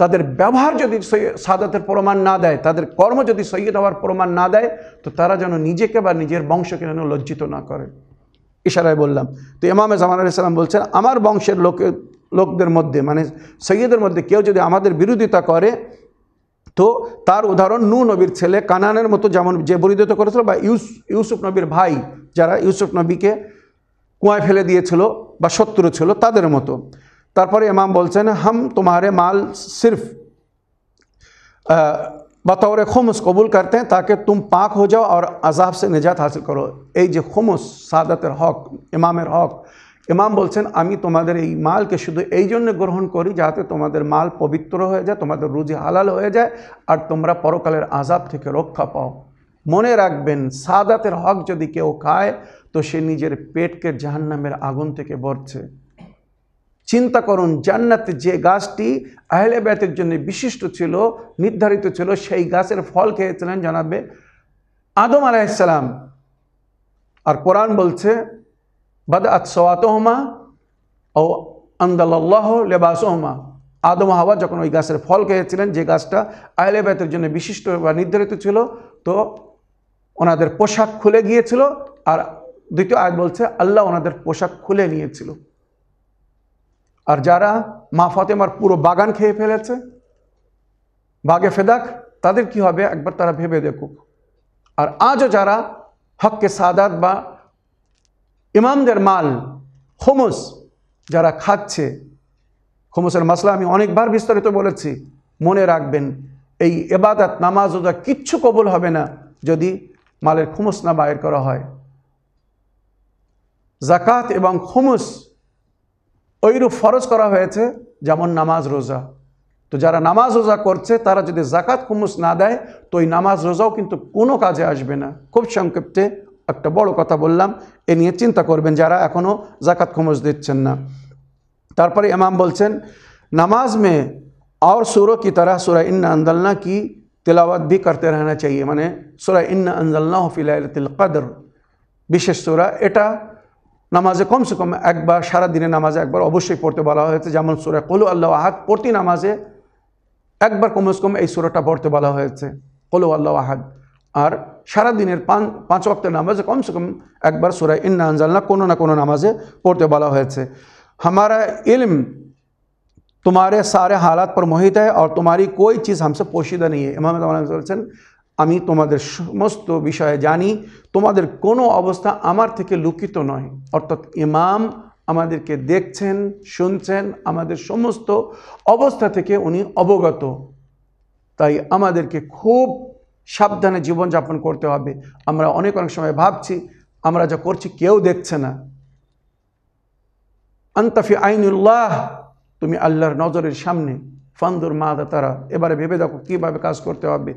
তাদের ব্যবহার যদি সাদাতের প্রমাণ না দেয়, তাদের কর্ম যদি সৈয়দ হওয়ার প্রমাণ না দেয়, তো তারা যেন নিজেকে বা নিজের বংশকে যেন লজ্জিত না করে। ইশারায় বললাম। তো ইমামে জামান আলাইসাল্লাম বলছেন, আমার বংশের লোকে, লোকদের মধ্যে মানে সৈয়দের মধ্যে কেউ যদি আমাদের বিরোধিতা করে তো তার উদাহরণ নূ নবীর ছেলে কানানের মতো যেমন যে বিরোধিতা করেছিল বা ইউস ইউসুফ নবীর ভাই যারা ইউসুফ নবীকে কুয়ায় ফেলে দিয়েছিল বা শত্রু ছিল তাদের মতো তারপরে ইমাম বলছেন হাম তোমারে মাল সির্ফ बतौर खुमस कबूल करते हैं ताकि तुम पाक हो जाओ और अजाब से निजात हासिल करो এই যে খুমস সাদাতের হক ইমামের হক ইমাম বলছেন, আমি তোমাদের এই মালকে শুধু এই জন্য গ্রহণ করি যাতে তোমাদের মাল পবিত্র হয়ে যায়, তোমাদের রুজি হালাল হয়ে যায়, আর তোমরা পরকালের আজাব থেকে রক্ষা পাও। মনে রাখবেন, সাদাতের হক যদি কেউ খায়, তো সে নিজের পেটকে জাহান্নামের আগুন থেকে বরছে। চিন্তা করুন, জান্নাতে যে গাছটি আহলে জন্য বিশিষ্ট ছিল, নির্ধারিত ছিল, সেই গাছের ফল খেয়েছিলেন জানাবে আদম আলাইসালাম আর কোরআন বলছে বাদ আতসওয়াতহমা ও আন্দাল্লাহ লেবাসহমা। আদম হাওয়া যখন ওই গাছের ফল খেয়েছিলেন, যে গাছটা আহলে ব্যাতের জন্য বিশিষ্ট বা নির্ধারিত ছিল, তো ওনাদের পোশাক খুলে গিয়েছিল আর দ্বিতীয় আয় বলছে, আল্লাহ ওনাদের পোশাক খুলে নিয়েছিল। আর যারা মা ফাতেমার পুরো বাগান খেয়ে ফেলেছে, বাগে ফেদাক, তাদের কি হবে? একবার তারা ভেবে দেখুক। আর আজও যারা হককে সাদাত বা ইমামদের মাল, হোমস যারা খাচ্ছে। হোমসের মশলা আমি অনেকবার বিস্তারিত বলেছি। মনে রাখবেন, এই এবাদাত, নামাজ ওজা কিচ্ছু কবুল হবে না যদি মালের খুমস না বাইর করা হয়। জাকাত এবং খুমুস ওইরূপ ফরজ করা হয়েছে যেমন নামাজ, রোজা। তো যারা নামাজ, রোজা করছে, তারা যদি জাকাত খুমুস না দেয়, তো ওই নামাজ, রোজাও কিন্তু কোনো কাজে আসবে না। খুব সংক্ষিপ্তে একটা বড় কথা বললাম, এ নিয়ে চিন্তা করবেন যারা এখনও জাকাত খমজ দিচ্ছেন না। তারপরে ইমাম বলছেন, নামাজ মে और सूरों की तरह सुरा इन अंजलना की तिलावत भी करते रहना चाहिए मैंने सुरा इन अंजलना কদর। বিশেষ সুরা, এটা নামাজে কমসে কম একবার সারা দিনে নামাজে একবার অবশ্যই পড়তে বলা হয়েছে। যেমন সুরা কলু আল্লাহ আহাদ, প্রতি নামাজে একবার কমসে কম এই সুরাটা পড়তে বলা হয়েছে। কলু আল্লাহ আহাদ। আর সারা দিনের পাঁচ পাঁচ ওয়াক্তের নামাজে কমসে কম একবার সূরা ইন্না আনজালনা কোনো না কোনো নামাজে পড়তে বলা হয়েছে हमारा इल्म तुम्हारे सारे हालात पर मोहित है और तुम्हारी कोई चीज़ हमसे पोशीदा नहीं है ইমাম বলছেন আমি তোমাদের সমস্ত বিষয়ে জানি তোমাদের কোনো অবস্থা আমার থেকে লুকিত নয় অর্থাৎ ইমাম আমাদেরকে দেখছেন শুনছেন আমাদের সমস্ত অবস্থা থেকে উনি অবগত তাই আমাদেরকে খুব সাবধানে জীবনযাপন করতে হবে। আমরা অনেক অনেক সময় ভাবছি, আমরা যা করছি কেউ দেখছে না। আন্তাফি আইনুল্লাহ, তুমি আল্লাহর নজরের সামনে ফান্দুর মাদা তারা, এবারে ভেবে দেখো কীভাবে কাজ করতে হবে।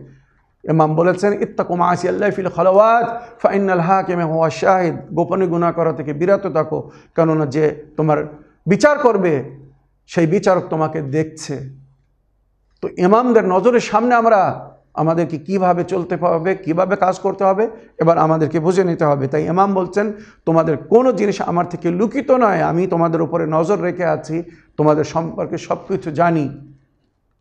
ইমাম বলেছেন ইত্তাকুম আসি আল্লাহ ফিল খালাওয়াত ফাইনাল হাকিমে হওয়া শাহিদ। গোপনে গুণা করা থেকে বিরত থাকো, কেননা যে তোমার বিচার করবে, সেই বিচারক তোমাকে দেখছে। তো ইমামদের নজরের সামনে আমরা আমাদেরকে কীভাবে চলতে হবে, কীভাবে কাজ করতে হবে, এবার আমাদেরকে বুঝে নিতে হবে। তাই ইমাম বলছেন, তোমাদের কোনো জিনিস আমার থেকে লুকিত নয়, আমি তোমাদের উপরে নজর রেখে আছি, তোমাদের সম্পর্কে সব কিছু জানি।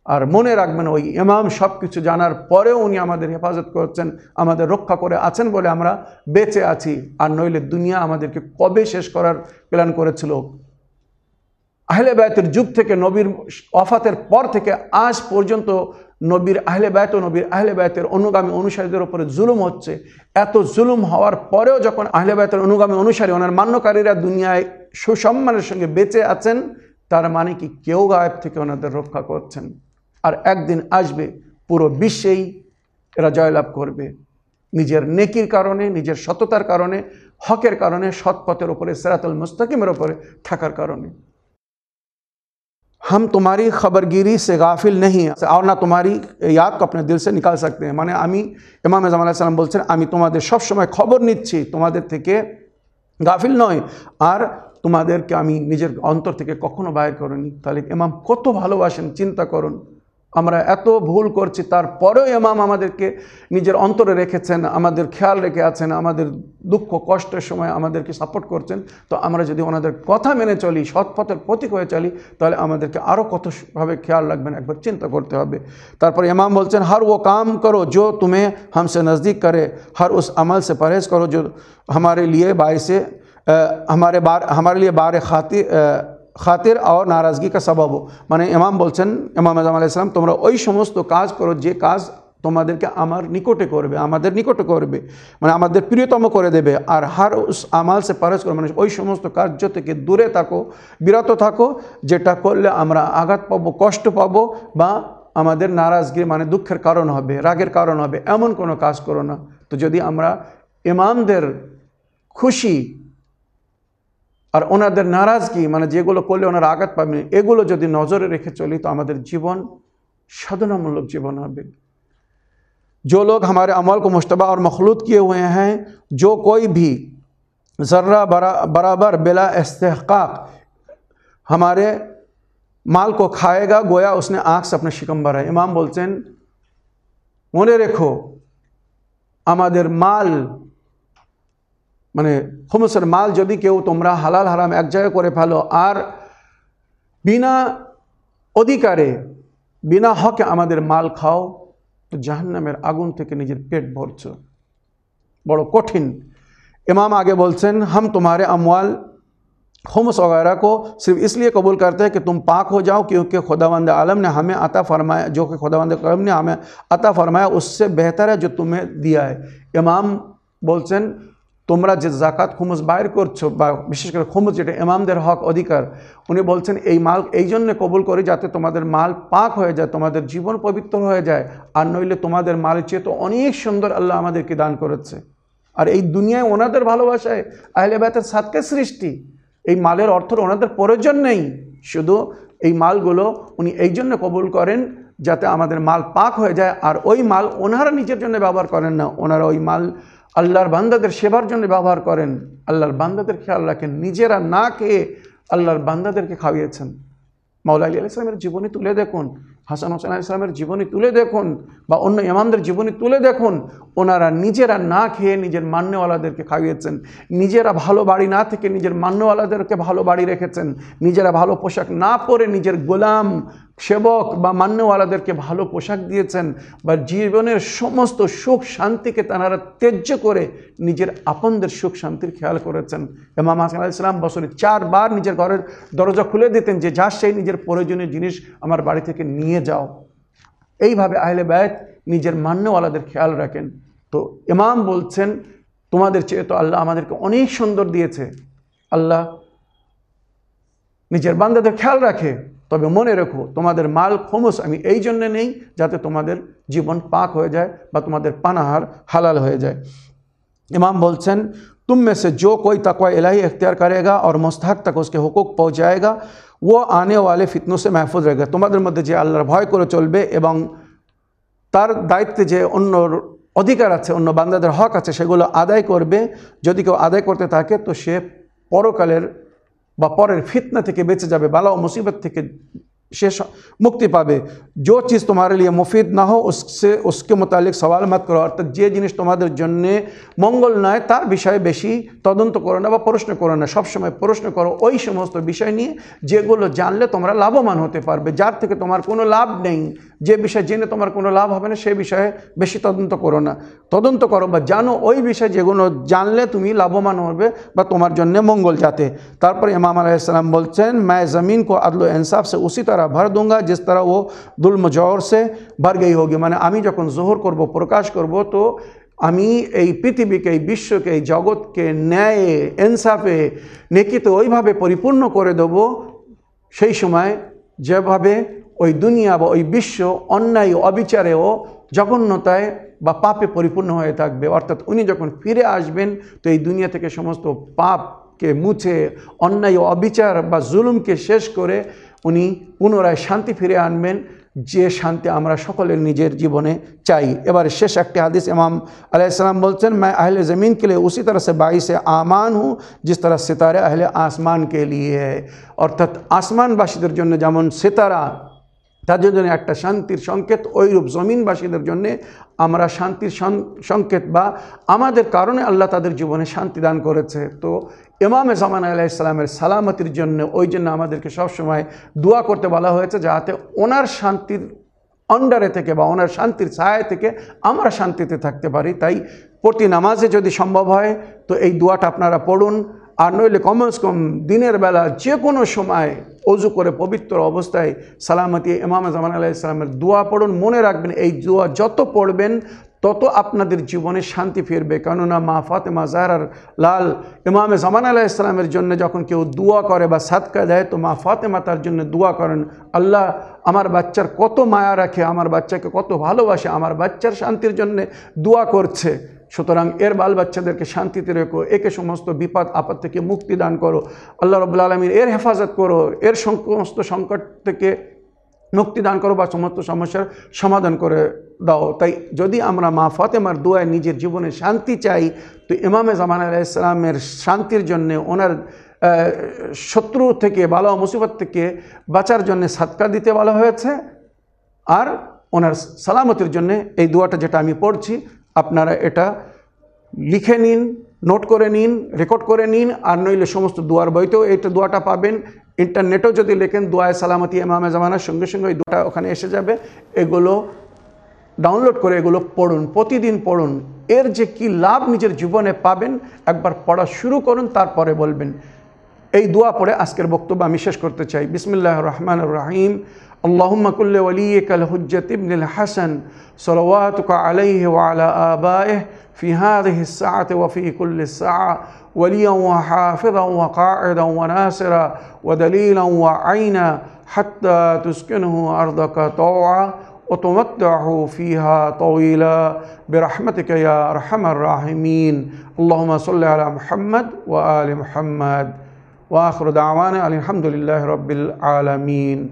আর মনে রাখবেন, ওই ইমাম সব কিছু জানার পরেও উনি আমাদের হেফাজত করছেন, আমাদের রক্ষা করে আছেন বলে আমরা বেঁচে আছি। আর নইলে দুনিয়া আমাদেরকে কবে শেষ করার প্ল্যান করেছিল? আহলে বায়তের যুগ থেকে নবীর অফাতের পর থেকে আজ পর্যন্ত নবীর আহলে বায়ত নবীর আহলে বায়তের অনুগামী অনুসারীদের ওপরে জুলুম হচ্ছে। এত জুলুম হওয়ার পরেও যখন আহলে বায়তের অনুগামী অনুসারী, ওনার মান্যকারীরা দুনিয়ায় সুসম্মানের সঙ্গে বেঁচে আছেন, তার মানে কি কেউ গায়েব থেকে ওনাদের রক্ষা করছেন। আর একদিন আসবে, পুরো বিশ্বেই এরা জয়লাভ করবে। নিজের নেকির কারণে, নিজের সততার কারণে, হকের কারণে, সৎপথের ওপরে সেরাতুল মুস্তাকিমের ওপরে থাকার কারণে। हम तुम्हारी खबरगिरी से गाफिल नहीं और না তোমারই याद को अपने दिल से निकाल सकते हैं মানে আমি ইমাম আজম আলাহ সাল্লাম বলছেন আমি তোমাদের সব সময় খবর নিচ্ছি তোমাদের থেকে গাফিল নয় আর তোমাদেরকে আমি নিজের অন্তর থেকে কখনো বাইর করিনি তাহলে ইমাম কত ভালোবাসেন চিন্তা করুন আমরা এত ভুল করছি তারপরেও ইমাম আমাদেরকে নিজের অন্তরে রেখেছেন আমাদের খেয়াল রেখে আছেন আমাদের দুঃখ কষ্টের সময় আমাদেরকে সাপোর্ট করছেন তো আমরা যদি ওনাদের কথা মেনে চলি সৎ পথের প্রতীক হয়ে চলি তাহলে আমাদেরকে আরও কতভাবে খেয়াল রাখবেন একবার চিন্তা করতে হবে তারপর ইমাম বলছেন হর ও কাম করো जो तुम्हें हमसे नज़दीक करे हर उस अमल से परहेज़ करो जो हमारे लिए बायस हमारे बार हमारे लिए बार खातिर খাতের আর নারাজগি কা সবাব মানে ইমাম বলছেন, ইমাম আজম আলাইসালাম তোমরা ওই সমস্ত কাজ করো, যে কাজ তোমাদেরকে আমার নিকটে করবে, আমাদের নিকটে করবে মানে আমাদের প্রিয়তম করে দেবে। আর হার আমাল সে পারস করো মানে ওই সমস্ত কার্য থেকে দূরে থাকো, বিরত থাকো, যেটা করলে আমরা আঘাত পাবো, কষ্ট পাবো, বা আমাদের নারাজগি মানে দুঃখের কারণ হবে, রাগের কারণ হবে, এমন কোনো কাজ করো না। তো যদি আমরা ইমামদের খুশি আর ওনাদের নারাজগি মানে যেগুলো করলে ওনারা আঘাত পাবেন এগুলো যদি নজরে রেখে চলি তো আমাদের জীবন সাধনামূলক জীবন হবে जो लोग हमारे अमल को मुशतबा और मखलूत किए हुए हैं जो कोई भी ज़र्रा बरा, बराबर बिला इस्तेकाक हमारे माल को खाएगा गोया उसने आँख से अपने शिकम भरा है इमाम बोलते हैं মনে রেখো আমাদের মাল মানে খুমসের মাল যদি কেউ তোমরা হালাল হারাম এক জায়গায় করে ফেলো আর বিনা অধিকারে বিনা হকে আমাদের মাল খাও তো জাহান্নামের আগুন থেকে নিজের পেট ভরছ বড় কঠিন इमाम आगे बोलते हैं हम तुम्हारे अमवाल खुमस वगैरह को सिर्फ इसलिए कबूल करते हैं कि तुम पाक हो जाओ क्योंकि खुदावंद आलम ने हमें अता फरमाया जो कि खुदावंद आलम ने हमें अता फरमाया उससे बेहतर है जो तुम्हें दिया है इमाम বলছেন তোমরা যে জাকাত খুমুস বাইর করছ বা বিশেষ করে খুমুস যেটা ইমামদের হক অধিকার, উনি বলছেন, এই মাল, এই জন্যে কবুল করি যাতে তোমাদের মাল পাক হয়ে যায়, তোমাদের জীবন পবিত্র হয়ে যায়, আর নইলে তোমাদের মালের চেয়ে তো অনেক সুন্দর আল্লাহ আমাদেরকে দান করেছে। আর এই দুনিয়ায় ওনাদের ভালোবাসায় আহলে বাতের সাতকে সৃষ্টি। এই মালের অর্থ ওনাদের প্রয়োজন নেই। শুধু এই মালগুলো উনি এই জন্য কবুল করেন যাতে আমাদের মাল পাক হয়ে যায়, আর ওই মাল ওনারা নিজের জন্য ব্যবহার করেন না। ওনারা ওই মাল আল্লাহর বান্দাদের সেবার জন্য ব্যবহার করেন। আল্লাহর বান্দাদের খেয়াল রাখেন। নিজেরা না খেয়ে আল্লাহর বান্দাদেরকে খাওয়িয়েছেন। মাওলা আলী ইসলামের জীবনী তুলে দেখুন, হাসান হোসেন ইসলামের জীবনী তুলে দেখুন বা অন্য ইমামদের জীবনী তুলে দেখুন, ওনারা নিজেরা না খেয়ে নিজের মান্যওয়ালাদেরকে খাইয়েছেন। নিজেরা ভালো বাড়ি না থেকে নিজের মান্যওয়ালাদেরকে ভালো বাড়ি রেখেছেন। নিজেরা ভালো পোশাক না পরে নিজের গোলাম সেবক বা মান্যওয়ালাদেরকে ভালো পোশাক দিয়েছেন বা জীবনের সমস্ত সুখ শান্তিকে তারা ত্যায্য করে নিজের আপনদের সুখ শান্তির খেয়াল করেছেন। এমাম হাসান ইসলাম বছরে চারবার নিজের ঘরের দরজা খুলে দিতেন যে, যা সেই নিজের প্রয়োজনীয় জিনিস আমার বাড়ি থেকে নিয়ে যাও। এইভাবে আহলে ব্যয় নিজের মান্যওয়ালাদের খেয়াল রাখেন। তো ইমাম বলছেন, তোমাদের চেয়ে তো আল্লাহ আমাদেরকে অনেক সুন্দর দিয়েছে। আল্লাহ নিজের বান্দাদের খেয়াল রাখে। তবে মনে রেখো তোমাদের মাল খমস আমি এই জন্য নেই যাতে তোমাদের জীবন পাক হয়ে যায় বা তোমাদের পানাহার হালাল হয়ে যায় इमाम बोलचन तुम में से जो कोई तकवा इलाही इख्तियार करेगा और मुस्तक तक उसके हुकूक पहुँचाएगा वो आने वाले फितनों से महफूज रहेगा তোমাদের মধ্যে যে আল্লাহর ভয় করে চলবে এবং তার দায়িত্বে যে অন্য অধিকার আছে অন্য বান্দাদের হক আছে সেগুলো আদায় করবে যদি কেউ আদায় করতে থাকে তো সে পরকালের বা পরের ফিতনা থেকে বেঁচে যাবে বালা ও মুসিবত থেকে সে মুক্তি পাবে যো চিজ তোমার লিয়ে মুফিদ না হো উসে उसके मुतालिक সওয়াল मत করো অর্থাৎ যে জিনিস তোমাদের জন্য মঙ্গল নয় তার বিষয়ে বেশি তদন্ত করো না বা প্রশ্ন করো না সবসময় প্রশ্ন করো ওই সমস্ত বিষয় নিয়ে যেগুলো জানলে তোমরা লাভবান হতে পারবে যার থেকে তোমার কোনো লাভ নেই যে বিষয় জেনে তোমার কোনো লাভ হবে না সে বিষয়ে বেশি তদন্ত করো না তদন্ত করো বা জানো ওই বিষয় যেগুলো জানলে তুমি লাভবান হবে বা তোমার জন্য মঙ্গল যাতে তারপর ইমাম আলাইসালাম বলছেন মায় জমিন কো আদল ইনসাফ সে উচিত तरह भर दूंगा जिस तरह वो दुल्म जौर से भर गई होगी মানে আমি যখন জোহর করব প্রকাশ করব তো আমি এই পৃথিবীকে এই বিশ্বকে এই জগৎকে ন্যায়ে ইনসাফে নেকিতে ওইভাবে পরিপূর্ণ করে দেবো সেই সময় যেভাবে ওই দুনিয়া বা ওই বিশ্ব অন্যায় অবিচারে ও জঘন্যতায় বা পাপে পরিপূর্ণ হয়ে থাকবে অর্থাৎ উনি যখন ফিরে আসবেন তো এই দুনিয়া থেকে সমস্ত পাপকে মুছে অন্যায় ও অবিচার বা জুলুমকে শেষ করে উনি পুনরায় শান্তি ফিরে আনবেন যে শান্তি আমরা সকলের নিজের জীবনে চাই এবার শেষ একটি হাদিস ইমাম আলাইসালাম বলছেন मैं अहले ज़मीन के लिए उसी तरह से बाई से आमान हूँ जिस तरह सितारे अहले आसमान के लिए है অর্থাৎ আসমানবাসীদের জন্য যেমন সিতারা তাদের জন্য একটা শান্তির সংকেত ওইরূপ জমিনবাসীদের জন্য আমরা শান্তির সংকেত বা আমাদের কারণে আল্লাহ তাদের জীবনে শান্তি দান করেছে। তো ইমামে জামান আলাহ ইসলামের সালামতির জন্য ওই জন্য আমাদেরকে সবসময় দোয়া করতে বলা হয়েছে যাতে ওনার শান্তির আন্ডারে থেকে বা ওনার শান্তির ছায়া থেকে আমরা শান্তিতে থাকতে পারি। তাই প্রতি নামাজে যদি সম্ভব হয়, তো এই দোয়াটা আপনারা পড়ুন। আর নইলে কমস কম দিনের বেলা যে কোনো সময় অজু করে পবিত্র অবস্থায় সালামতি ইমাম জামান আলাহ ইসলামের দোয়া পড়ুন, মনে রাখবেন এই দোয়া যত পড়বেন, তত আপনাদের জীবনে শান্তি ফিরবে। কেননা মা ফাতেমা জাহরার লাল ইমামে জামান আলাহ ইসলামের জন্য যখন কেউ দোয়া করে বা সাদকা দেয়, তো মা ফাতেমা তার জন্য দোয়া করেন, আল্লাহ, আমার বাচ্চার কত মায়া রাখে, আমার বাচ্চাকে কত ভালোবাসে, আমার বাচ্চার শান্তির জন্য দোয়া করছে। সুতরাং এর বাল বাচ্চাদেরকে শান্তিতে রেখো, একে সমস্ত বিপদ, আপদ থেকে মুক্তি দান করো। আল্লাহ রবুল্লা আলমীর এর হেফাজত করো, এর সমস্ত সংকট থেকে মুক্তি দান করো বা সমস্ত সমস্যার সমাধান করে দাও। তাই যদি আমরা মা ফাতেমার দোয়ায় নিজের জীবনে শান্তি চাই, তো ইমামে জামান আলাহ ইসলামের শান্তির জন্যে ওনার শত্রু থেকে, বালা মুসিবত থেকে বাঁচার জন্য সাদকা দিতে বলা হয়েছে। আর ওনার সালামতির জন্য এই দোয়াটা যেটা আমি পড়ছি আপনারা এটা লিখে নিন, নোট করে নিন, রেকর্ড করে নিন, আর নইলে সমস্ত দোয়ার বইতেও এইটা দোয়াটা পাবেন। ইন্টারনেটেও যদি লেখেন, দোয়ায় সালামতি এমামে জামানার সঙ্গে সঙ্গে ওই দোয়াটা ওখানে এসে যাবে। এগুলো ডাউনলোড করে এগুলো পড়ুন, প্রতিদিন পড়ুন। এর যে কি লাভ নিজের জীবনে পাবেন, একবার পড়া শুরু করুন, তারপরে বলবেন। এই দোয়া পড়ে আজকের বক্তব্য আমি শেষ করতে চাই। বিসমিল্লাহ রহমান রাহিম। اللهم كل وليك الحجة ابن الحسن صلواتك عليه وعلى آبائه في هذه الساعة وفي كل ساعة وليا وحافظا وقاعدا وناصرا ودليلا وعينا حتى تسكنه أرضك طوعا وتمتعه فيها طويلا. برحمتك يا أرحم الراحمين. اللهم صل على محمد وآل محمد. وآخر دعوانا الحمد لله رب العالمين.